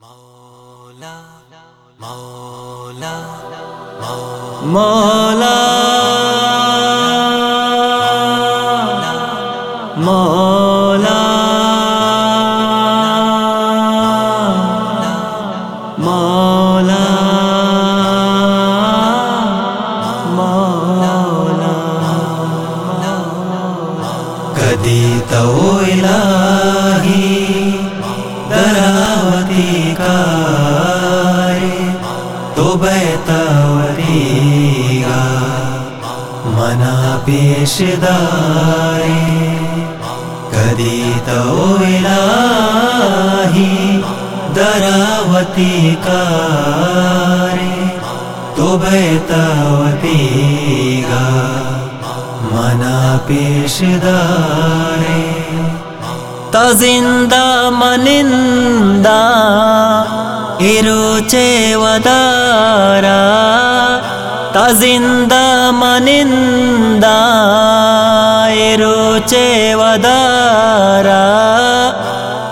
مولا مولا مولا مولا مولا مولا. کدی تو تو بیتا گا۔ منا پیش دے کدی تو الہی دراوتی کاری۔ تو بیتا وریگا منا پیش دے تزندہ زندہ منندہ ودارا، تا زندہ منندہ۔ روچے ودارا،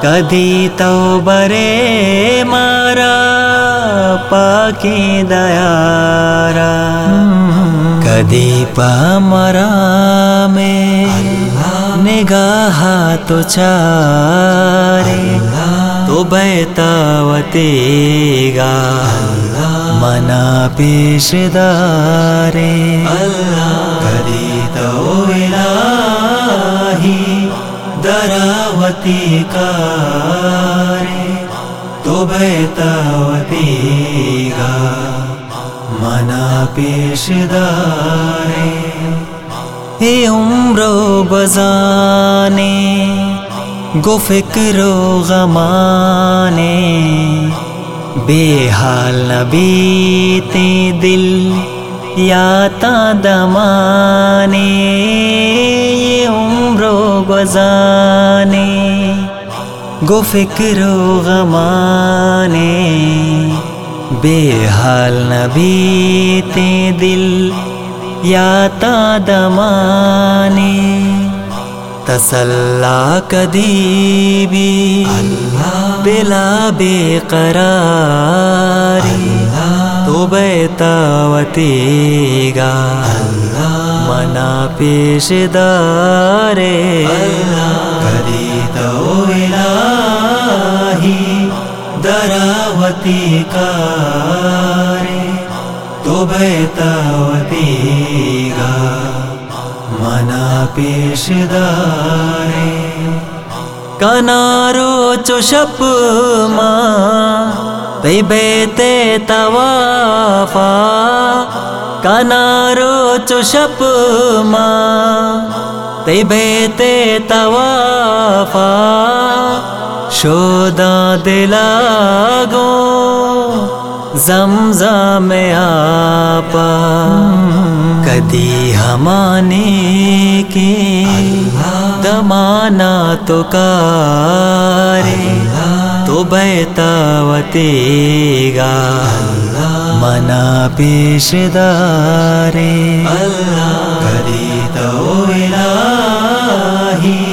کدی تو برے مارا، پاکی دیارا۔ کدی پا مرا میں نگاہ تو گا منا پیش دارے کدی تو الہی دراوتی کاری تو بیتاوتی گا منا پیش داری اے عمرو گزانے گو فکر و غمانے بے حال نبی تے دل یا تا دمانے، یہ عمرو گزانے۔ گو فکر و غمانے بے حال نبی تے دل یا تا دمانے۔ تسلا کدی بھی بلا بے قراری تو بیتاوتی گا، منا پیش دارے کدی تو الہی، دراوتی کاری تو بیتاوتی گا منا پیش دارے۔ کنارو چشپ ماں۔ تی بیتے توافا کنارو چشپ ماں۔ تی بیتے توافا شودا دلاگو زمزم آپا، کدی ہمانے کے دمانا تو کارے، تو بیتاوتی گا منا پیش دارے۔ کدی تو الہی،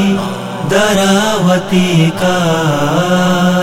دراوتی کاری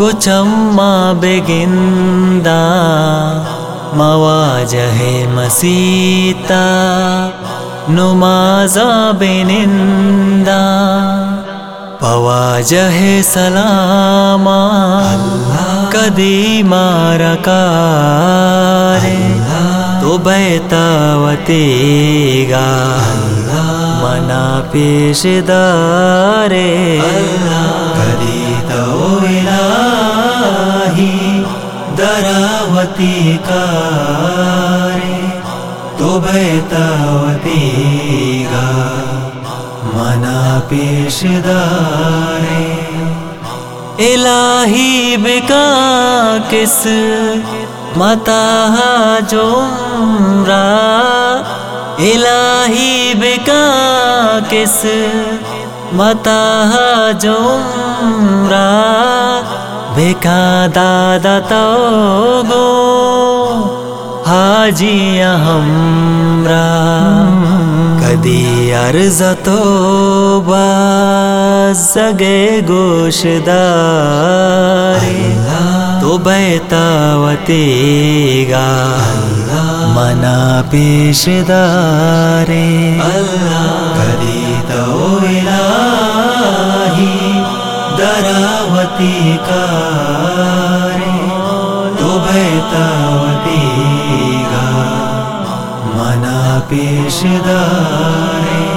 گچما بگندا مواجہ مسیتا نمازا بنندا پواجہ سلاما کدی مارا تو بیتاوتی گا منا پیش دارے۔ دراوتی کاری تو بیتاوتی گا منا پیش دارے الہی بکا کس متا جو الہی بکا کس متا جو دادا تو گو حاجی ہمرا کدی عرض تو بگے گوش داری تو بیتاوتی گا منا پیش دارے کدی تو الہی دراوتی کارے تو بیتاوتی گا منا پیش دارے